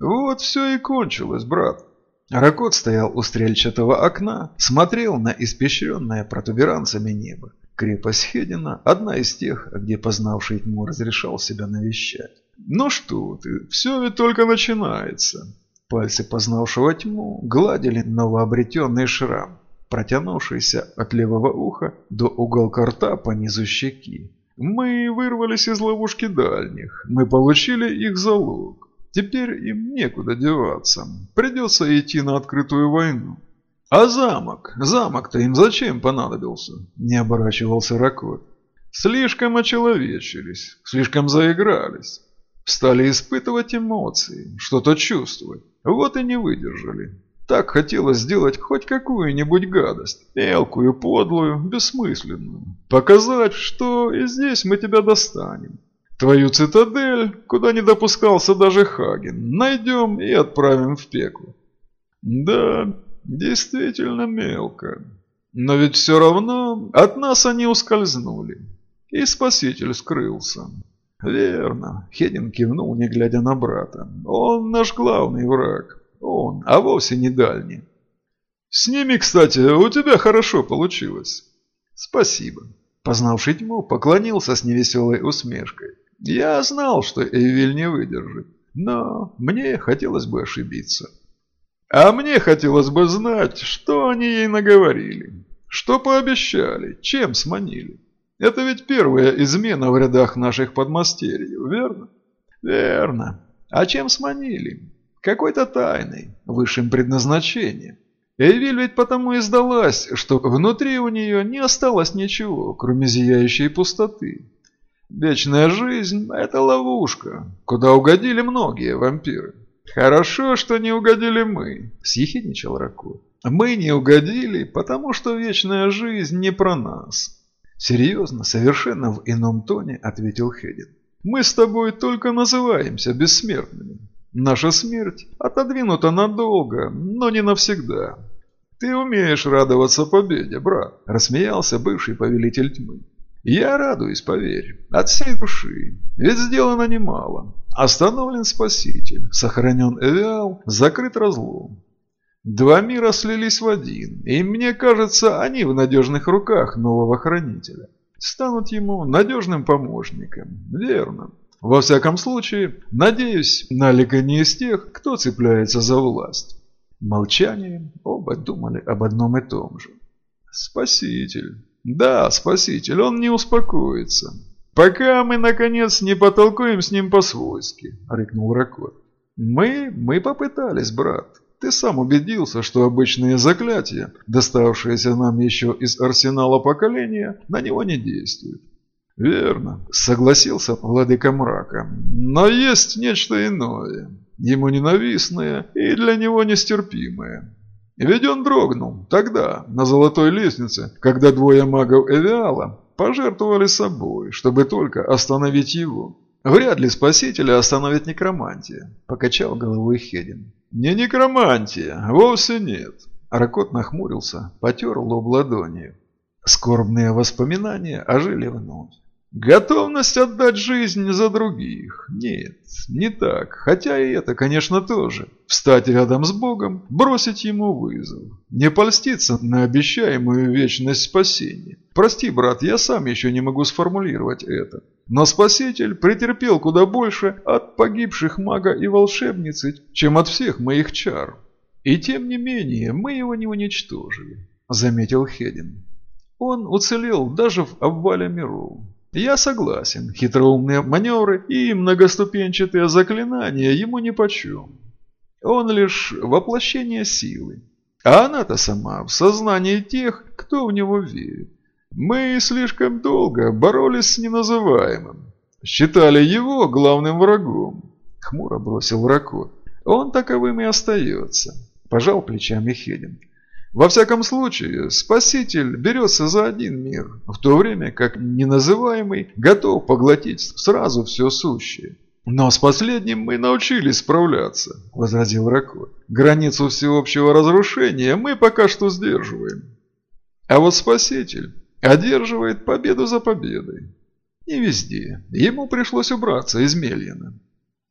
Вот все и кончилось, брат. Ракот стоял у стрельчатого окна, смотрел на испещренное протуберанцами небо. Крепость Хедина – одна из тех, где познавший тьму разрешал себя навещать. «Ну что ты, все ведь только начинается». Пальцы познавшего тьму гладили новообретенный шрам, протянувшийся от левого уха до уголка рта по низу щеки. «Мы вырвались из ловушки дальних, мы получили их залог. Теперь им некуда деваться, придется идти на открытую войну». «А замок? Замок-то им зачем понадобился?» – не оборачивался Ракот. «Слишком очеловечились, слишком заигрались. Стали испытывать эмоции, что-то чувствовать. Вот и не выдержали. Так хотелось сделать хоть какую-нибудь гадость. Мелкую, подлую, бессмысленную. Показать, что и здесь мы тебя достанем. Твою цитадель, куда не допускался даже Хаген, найдем и отправим в пекло. Да, действительно мелко. Но ведь все равно от нас они ускользнули. И Спаситель скрылся. «Верно», — Хедин кивнул, не глядя на брата. «Он наш главный враг. Он, а вовсе не дальний». «С ними, кстати, у тебя хорошо получилось». «Спасибо». Познавший тьму, поклонился с невеселой усмешкой. «Я знал, что Эйвиль не выдержит, но мне хотелось бы ошибиться». «А мне хотелось бы знать, что они ей наговорили, что пообещали, чем сманили». Это ведь первая измена в рядах наших подмастерьев, верно? Верно. А чем сманили? Какой-то тайной, высшим предназначением. Эвиль ведь потому и сдалась, что внутри у нее не осталось ничего, кроме зияющей пустоты. Вечная жизнь – это ловушка, куда угодили многие вампиры. Хорошо, что не угодили мы, съехидничал Раку. Мы не угодили, потому что вечная жизнь не про нас. Серьезно, совершенно в ином тоне ответил Хедин. Мы с тобой только называемся бессмертными. Наша смерть отодвинута надолго, но не навсегда. Ты умеешь радоваться победе, брат, рассмеялся бывший повелитель тьмы. Я радуюсь, поверь, от всей души, ведь сделано немало. Остановлен Спаситель, сохранен Эвиал, закрыт разлом. Два мира слились в один, и мне кажется, они в надежных руках нового хранителя. Станут ему надежным помощником, верно. Во всяком случае, надеюсь, Налика не из тех, кто цепляется за власть. Молчание, оба думали об одном и том же. Спаситель. Да, спаситель, он не успокоится. Пока мы, наконец, не потолкуем с ним по-свойски, рыкнул Ракот. Мы, мы попытались, брат. Ты сам убедился, что обычные заклятия, доставшиеся нам еще из арсенала поколения, на него не действуют. Верно, согласился владыка мрака. Но есть нечто иное, ему ненавистное и для него нестерпимое. Ведь он дрогнул тогда, на золотой лестнице, когда двое магов Эвиала пожертвовали собой, чтобы только остановить его. Вряд ли спасителя остановит некромантия, покачал головой Хедин. «Не некромантия, вовсе нет». Аракот нахмурился, потер лоб ладонью. Скорбные воспоминания ожили вновь. Готовность отдать жизнь за других? Нет, не так. Хотя и это, конечно, тоже. Встать рядом с Богом, бросить ему вызов. Не польститься на обещаемую вечность спасения. Прости, брат, я сам еще не могу сформулировать это. Но Спаситель претерпел куда больше от погибших мага и волшебницы, чем от всех моих чар. И тем не менее, мы его не уничтожили, заметил Хедин. Он уцелел даже в обвале миров. Я согласен, хитроумные маневры и многоступенчатые заклинания ему нипочем. Он лишь воплощение силы. А она-то сама в сознании тех, кто в него верит. Мы слишком долго боролись с неназываемым. Считали его главным врагом. Хмуро бросил Ракот. Он таковым и остается. Пожал плечами Хедин. Во всяком случае, Спаситель берется за один мир, в то время как неназываемый готов поглотить сразу все сущее. «Но с последним мы научились справляться», – возразил Ракот. «Границу всеобщего разрушения мы пока что сдерживаем. А вот Спаситель одерживает победу за победой. Не везде. Ему пришлось убраться из Мельина.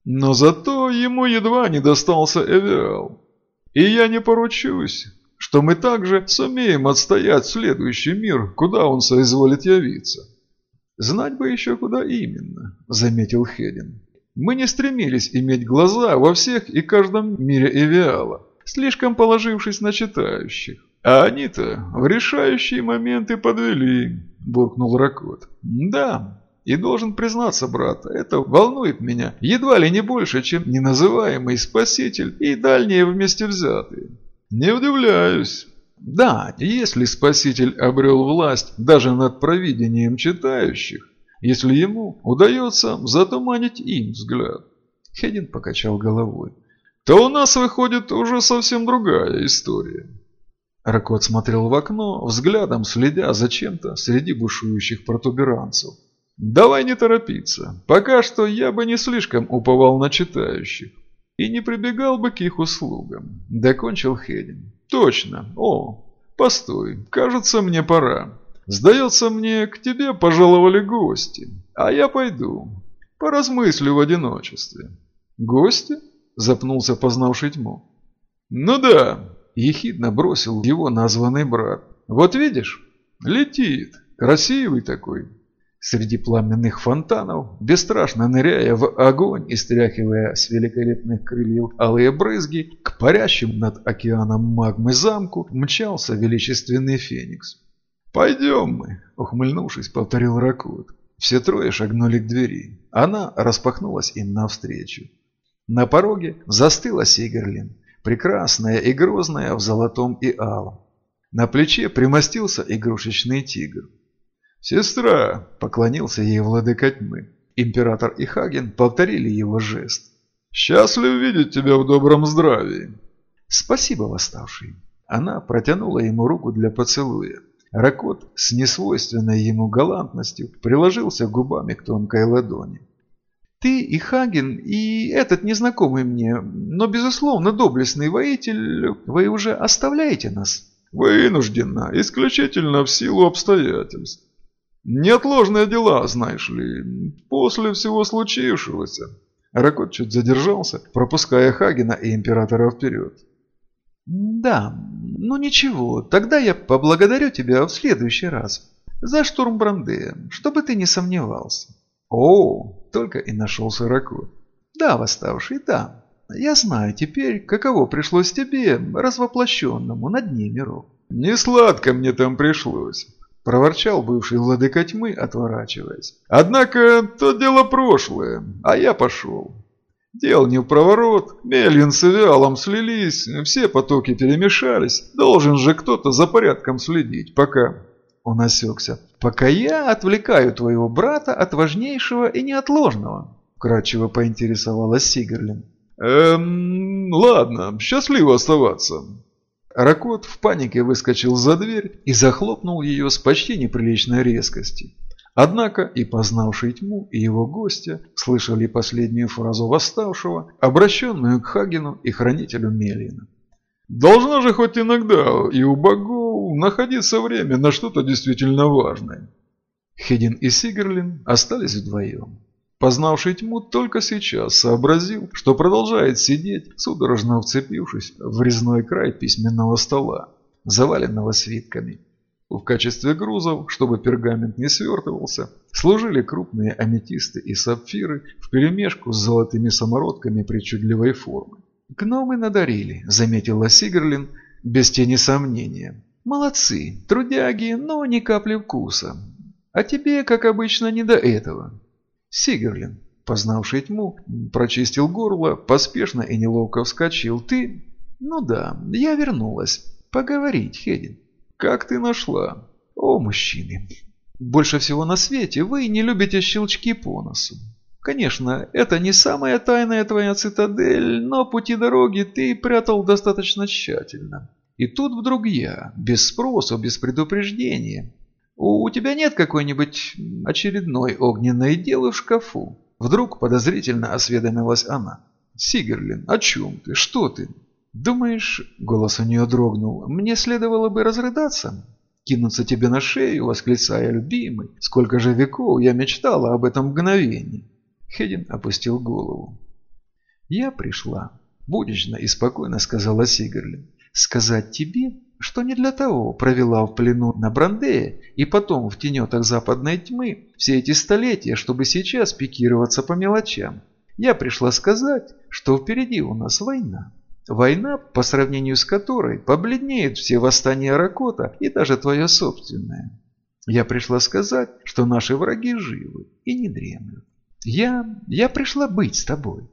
Но зато ему едва не достался Эвиал. И я не поручусь, что мы также сумеем отстоять следующий мир, куда он соизволит явиться. Знать бы еще куда именно, заметил Хедин. Мы не стремились иметь глаза во всех и каждом мире Эвиала, слишком положившись на читающих. А они-то в решающие моменты подвели, буркнул Ракот. Да, и должен признаться, брат, это волнует меня едва ли не больше, чем неназываемый спаситель и дальние вместе взятые. Не удивляюсь. Да, если спаситель обрел власть даже над провидением читающих, если ему удается затуманить им взгляд. Хедин покачал головой. То у нас выходит уже совсем другая история. Ракот смотрел в окно, взглядом следя за чем-то среди бушующих протуберанцев. «Давай не торопиться. Пока что я бы не слишком уповал на читающих. И не прибегал бы к их услугам», – докончил Хедин. «Точно. О, постой. Кажется, мне пора. Сдается мне, к тебе пожаловали гости. А я пойду. Поразмыслю в одиночестве». «Гости?» – запнулся познавший тьму. «Ну да», – ехидно бросил его названный брат. «Вот видишь, летит. Красивый такой, Среди пламенных фонтанов, бесстрашно ныряя в огонь и стряхивая с великолепных крыльев алые брызги, к парящим над океаном магмы замку мчался величественный феникс. «Пойдем мы», — ухмыльнувшись, повторил Ракут. Все трое шагнули к двери. Она распахнулась им навстречу. На пороге застыла Сигерлин, прекрасная и грозная в золотом и алом. На плече примостился игрушечный тигр. «Сестра!» – поклонился ей владыка тьмы. Император и Хаген повторили его жест. «Счастлив видеть тебя в добром здравии!» «Спасибо, восставший!» Она протянула ему руку для поцелуя. Ракот с несвойственной ему галантностью приложился губами к тонкой ладони. «Ты и Хаген, и этот незнакомый мне, но, безусловно, доблестный воитель, вы уже оставляете нас?» «Вынужденно, исключительно в силу обстоятельств. Неотложные дела, знаешь ли, после всего случившегося. Ракот чуть задержался, пропуская Хагена и Императора вперед. «Да, ну ничего, тогда я поблагодарю тебя в следующий раз. За штурм Брандея, чтобы ты не сомневался». «О, только и нашелся Ракот». «Да, восставший, да. Я знаю теперь, каково пришлось тебе, развоплощенному, на дне миров». «Не сладко мне там пришлось». – проворчал бывший владыка тьмы, отворачиваясь. «Однако то дело прошлое, а я пошел. Дел не в проворот, Мельвин с Эвиалом слились, все потоки перемешались. Должен же кто-то за порядком следить, пока...» Он осекся. «Пока я отвлекаю твоего брата от важнейшего и неотложного», – кратчево поинтересовалась Сигерлин. «Эм, ладно, счастливо оставаться. Ракот в панике выскочил за дверь и захлопнул ее с почти неприличной резкостью. Однако и познавший тьму, и его гостя слышали последнюю фразу восставшего, обращенную к Хагену и хранителю Мелина. «Должно же хоть иногда и у богов находиться время на что-то действительно важное». Хедин и Сигерлин остались вдвоем. Познавший тьму только сейчас сообразил, что продолжает сидеть, судорожно вцепившись в резной край письменного стола, заваленного свитками. В качестве грузов, чтобы пергамент не свертывался, служили крупные аметисты и сапфиры вперемешку с золотыми самородками причудливой формы. «Гномы надарили», — заметила Сигерлин без тени сомнения. «Молодцы, трудяги, но ни капли вкуса. А тебе, как обычно, не до этого». Сигерлин, познавший тьму, прочистил горло, поспешно и неловко вскочил. «Ты...» «Ну да, я вернулась. Поговорить, Хедин». «Как ты нашла?» «О, мужчины, больше всего на свете вы не любите щелчки по носу. Конечно, это не самая тайная твоя цитадель, но пути дороги ты прятал достаточно тщательно. И тут вдруг я, без спросу, без предупреждения, у тебя нет какой-нибудь очередной огненной девы в шкафу?» Вдруг подозрительно осведомилась она. «Сигерлин, о чем ты? Что ты?» «Думаешь...» — голос у нее дрогнул. «Мне следовало бы разрыдаться?» «Кинуться тебе на шею, восклицая, любимый. Сколько же веков я мечтала об этом мгновении!» Хедин опустил голову. Я пришла, буднично и спокойно сказала Сигарлин, сказать тебе, что не для того провела в плену на Брандее и потом в тенетах западной тьмы все эти столетия, чтобы сейчас пикироваться по мелочам. Я пришла сказать, что впереди у нас война. Война, по сравнению с которой побледнеют все восстания Ракота и даже твое собственное. Я пришла сказать, что наши враги живы и не дремлют. Я... я пришла быть с тобой.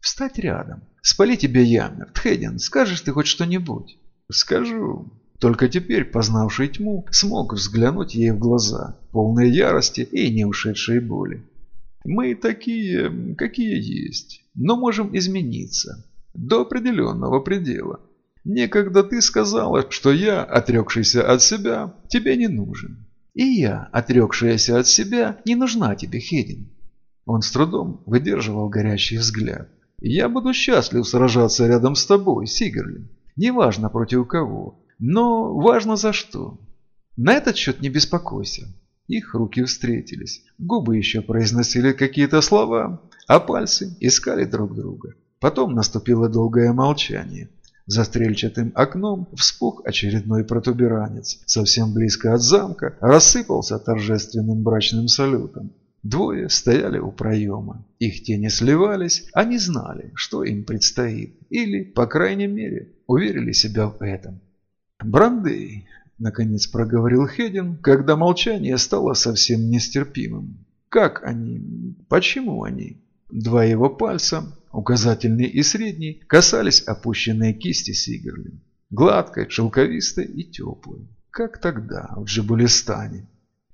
Встать рядом. Спали тебе ямер. Тхедин, скажешь ты хоть что-нибудь? Скажу. Только теперь, познавший тьму, смог взглянуть ей в глаза, полные ярости и не ушедшей боли. Мы такие, какие есть, но можем измениться. До определенного предела. Некогда ты сказала, что я, отрекшийся от себя, тебе не нужен. И я, отрекшаяся от себя, не нужна тебе, Хедин. Он с трудом выдерживал горящий взгляд. Я буду счастлив сражаться рядом с тобой, Сигерлин. Неважно против кого, но важно за что. На этот счет не беспокойся. Их руки встретились, губы еще произносили какие-то слова, а пальцы искали друг друга. Потом наступило долгое молчание. За стрельчатым окном вспух очередной протуберанец. Совсем близко от замка рассыпался торжественным брачным салютом. Двое стояли у проема. Их тени сливались, они знали, что им предстоит. Или, по крайней мере, уверили себя в этом. «Брандей», — наконец проговорил Хедин, когда молчание стало совсем нестерпимым. «Как они? Почему они?» Два его пальца, указательный и средний, касались опущенной кисти Сигерлин. Гладкой, шелковистой и теплой. Как тогда, в Джабулистане.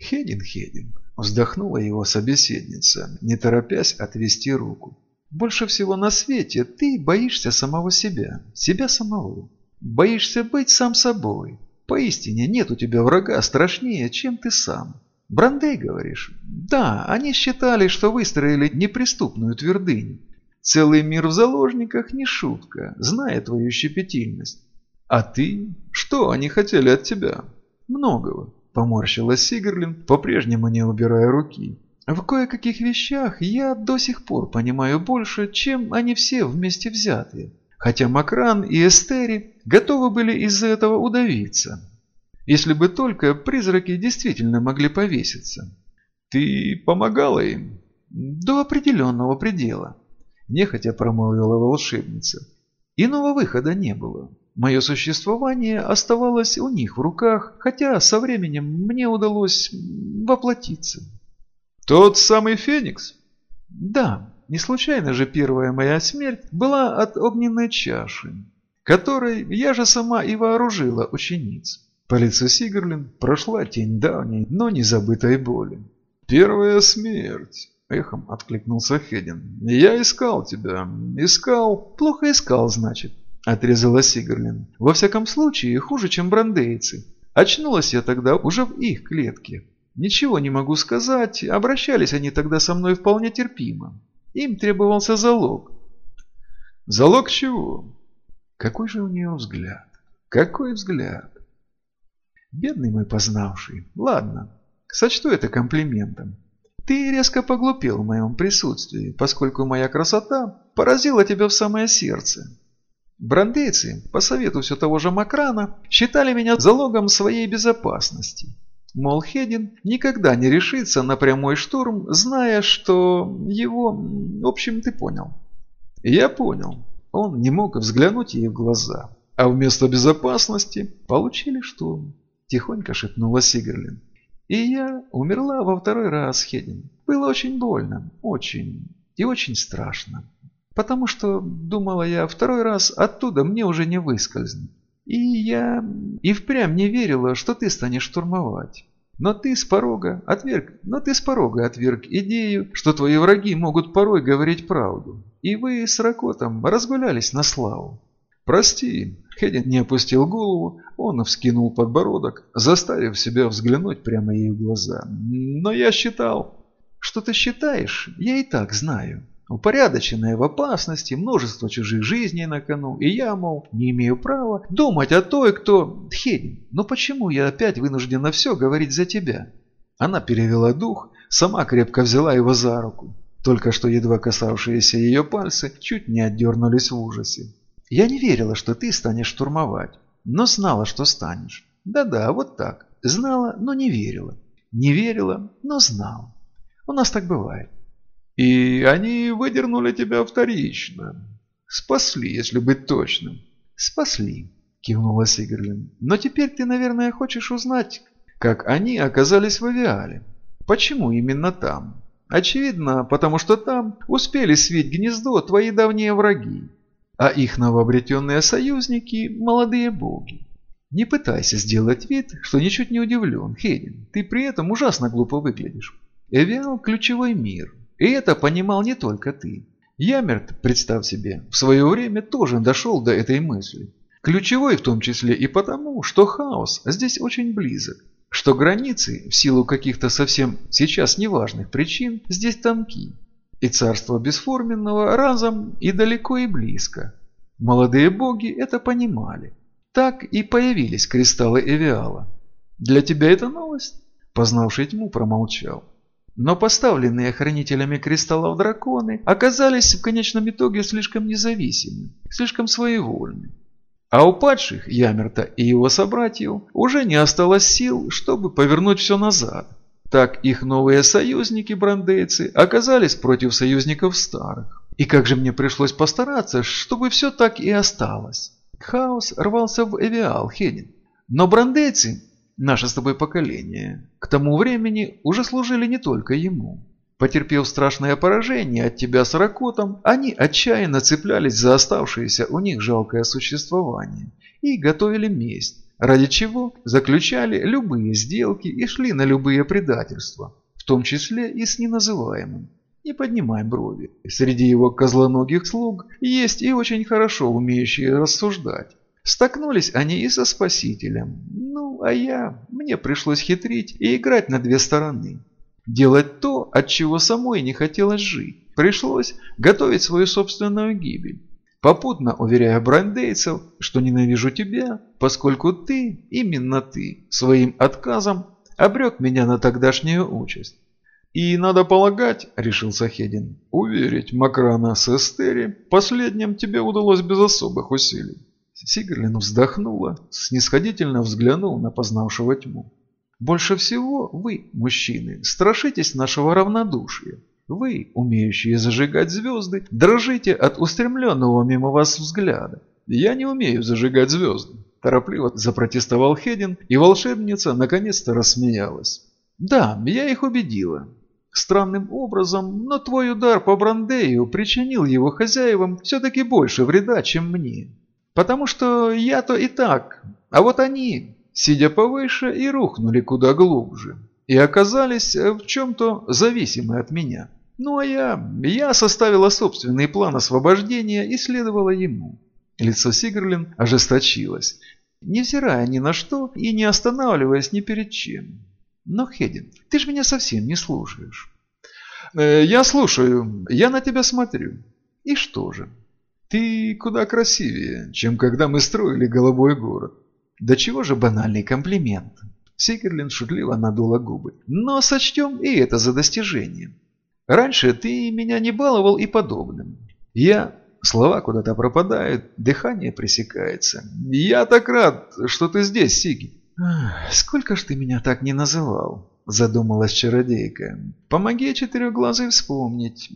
«Хедин, Хедин», Вздохнула его собеседница, не торопясь отвести руку. «Больше всего на свете ты боишься самого себя, себя самого. Боишься быть сам собой. Поистине нет у тебя врага страшнее, чем ты сам. Брандей, говоришь? Да, они считали, что выстроили неприступную твердыню. Целый мир в заложниках не шутка, зная твою щепетильность. А ты? Что они хотели от тебя? Многого. Поморщилась Сигерлин, по-прежнему не убирая руки. В кое-каких вещах я до сих пор понимаю больше, чем они все вместе взятые. Хотя Макран и Эстери готовы были из-за этого удавиться. Если бы только призраки действительно могли повеситься. Ты помогала им? До определенного предела. Нехотя промолвила волшебница. Иного выхода не было. Мое существование оставалось у них в руках, хотя со временем мне удалось воплотиться. Тот самый Феникс? Да, не случайно же первая моя смерть была от огненной чаши, которой я же сама и вооружила учениц. По лицу Сигерлин прошла тень давней, но не забытой боли. «Первая смерть!» – эхом откликнулся Хедин. «Я искал тебя. Искал. Плохо искал, значит. Отрезала Сигарлин. Во всяком случае, хуже, чем брандейцы. Очнулась я тогда уже в их клетке. Ничего не могу сказать, обращались они тогда со мной вполне терпимо. Им требовался залог. Залог чего? Какой же у нее взгляд? Какой взгляд? Бедный мой познавший. Ладно, сочту это комплиментом. Ты резко поглупел в моем присутствии, поскольку моя красота поразила тебя в самое сердце. Брандейцы, по совету все того же Макрана, считали меня залогом своей безопасности. Мол, Хедин никогда не решится на прямой штурм, зная, что его... В общем, ты понял. Я понял. Он не мог взглянуть ей в глаза. А вместо безопасности получили штурм. Тихонько шепнула Сигерлин. И я умерла во второй раз, Хедин. Было очень больно. Очень. И очень страшно. Потому что, думала я, второй раз оттуда мне уже не выскользнуть. И я и впрямь не верила, что ты станешь штурмовать. Но ты с порога отверг, но ты с порога отверг идею, что твои враги могут порой говорить правду. И вы с Ракотом разгулялись на славу. Прости, Хедин не опустил голову, он вскинул подбородок, заставив себя взглянуть прямо ей в глаза. Но я считал... Что ты считаешь, я и так знаю. Упорядоченная в опасности, множество чужих жизней на кону, и я, мол, не имею права думать о той, кто... Хедин, но почему я опять вынуждена все говорить за тебя? Она перевела дух, сама крепко взяла его за руку. только что едва касавшиеся ее пальцы чуть не отдернулись в ужасе. «Я не верила, что ты станешь штурмовать, но знала, что станешь. Да-да, вот так. Знала, но не верила. Не верила, но знала. У нас так бывает. И они выдернули тебя вторично. Спасли, если быть точным. Спасли, кивнула Сигерлин. Но теперь ты, наверное, хочешь узнать, как они оказались в авиале. Почему именно там? Очевидно, потому что там успели свить гнездо твои давние враги, а их новообретенные союзники – молодые боги. Не пытайся сделать вид, что ничуть не удивлен, Хедин. Ты при этом ужасно глупо выглядишь. Эвиал – ключевой мир. И это понимал не только ты. Ямерт, представь себе, в свое время тоже дошел до этой мысли. Ключевой в том числе и потому, что хаос здесь очень близок. Что границы, в силу каких-то совсем сейчас неважных причин, здесь тонки. И царство бесформенного разом и далеко и близко. Молодые боги это понимали. Так и появились кристаллы Эвиала. Для тебя это новость? Познавший тьму промолчал. Но поставленные хранителями кристаллов драконы оказались в конечном итоге слишком независимы, слишком своевольны. А у падших Ямерта и его собратьев уже не осталось сил, чтобы повернуть все назад. Так их новые союзники, брандейцы, оказались против союзников старых. И как же мне пришлось постараться, чтобы все так и осталось. Хаос рвался в Эвиал, Хедин. Но брандейцы наше с тобой поколение, к тому времени уже служили не только ему. Потерпев страшное поражение от тебя с Ракотом, они отчаянно цеплялись за оставшееся у них жалкое существование и готовили месть, ради чего заключали любые сделки и шли на любые предательства, в том числе и с неназываемым. Не поднимай брови. Среди его козлоногих слуг есть и очень хорошо умеющие рассуждать. Столкнулись они и со Спасителем. Ну, а я... Мне пришлось хитрить и играть на две стороны. Делать то, от чего самой не хотелось жить. Пришлось готовить свою собственную гибель. Попутно уверяя брандейцев, что ненавижу тебя, поскольку ты, именно ты, своим отказом обрек меня на тогдашнюю участь. И надо полагать, решил Сахедин, уверить Макрана с Эстери, последним тебе удалось без особых усилий. Сигрлин вздохнула, снисходительно взглянул на познавшего тьму. «Больше всего вы, мужчины, страшитесь нашего равнодушия. Вы, умеющие зажигать звезды, дрожите от устремленного мимо вас взгляда. Я не умею зажигать звезды», – торопливо запротестовал Хедин, и волшебница наконец-то рассмеялась. «Да, я их убедила. Странным образом, но твой удар по Брандею причинил его хозяевам все-таки больше вреда, чем мне. Потому что я-то и так, а вот они, сидя повыше, и рухнули куда глубже. И оказались в чем-то зависимы от меня. Ну а я, я составила собственный план освобождения и следовала ему. Лицо Сигрлин ожесточилось, невзирая ни на что и не останавливаясь ни перед чем. Но, Хедин, ты же меня совсем не слушаешь. Э, я слушаю, я на тебя смотрю. И что же? Ты куда красивее, чем когда мы строили голубой город. Да чего же банальный комплимент? Сикерлин шутливо надула губы. Но сочтем и это за достижение. Раньше ты меня не баловал и подобным. Я... Слова куда-то пропадают, дыхание пресекается. Я так рад, что ты здесь, Сиги. Сколько ж ты меня так не называл? Задумалась чародейка. Помоги четырехглазый вспомнить.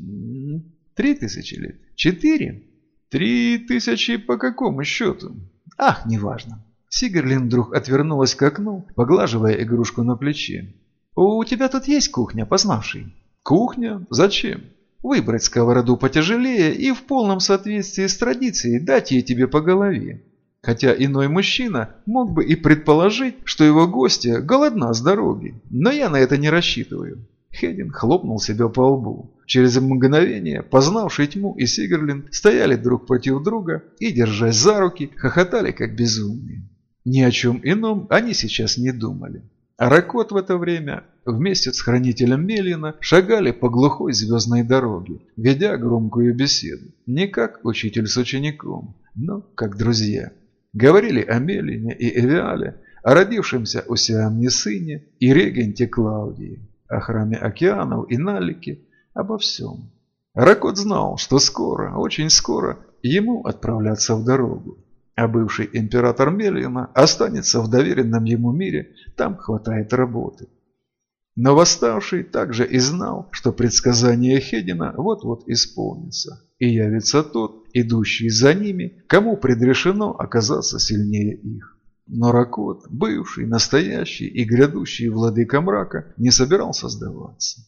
Три тысячи лет? Четыре? «Три тысячи по какому счету?» «Ах, неважно». Сигерлин вдруг отвернулась к окну, поглаживая игрушку на плече. «У тебя тут есть кухня, познавший?» «Кухня? Зачем?» «Выбрать сковороду потяжелее и в полном соответствии с традицией дать ей тебе по голове. Хотя иной мужчина мог бы и предположить, что его гостья голодна с дороги, но я на это не рассчитываю». Хедин хлопнул себя по лбу. Через мгновение, познавший тьму и Сигерлин стояли друг против друга и, держась за руки, хохотали как безумные. Ни о чем ином они сейчас не думали. А Ракот в это время вместе с хранителем Мелина шагали по глухой звездной дороге, ведя громкую беседу. Не как учитель с учеником, но как друзья. Говорили о Мелине и Эвиале, о родившемся у Сиамни сыне и регенте Клаудии, о храме океанов и Налике, обо всем. Ракот знал, что скоро, очень скоро, ему отправляться в дорогу. А бывший император Мелиона останется в доверенном ему мире, там хватает работы. Но восставший также и знал, что предсказание Хедина вот-вот исполнится, и явится тот, идущий за ними, кому предрешено оказаться сильнее их. Но Ракот, бывший, настоящий и грядущий владыка мрака, не собирался сдаваться.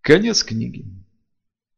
Конец книги.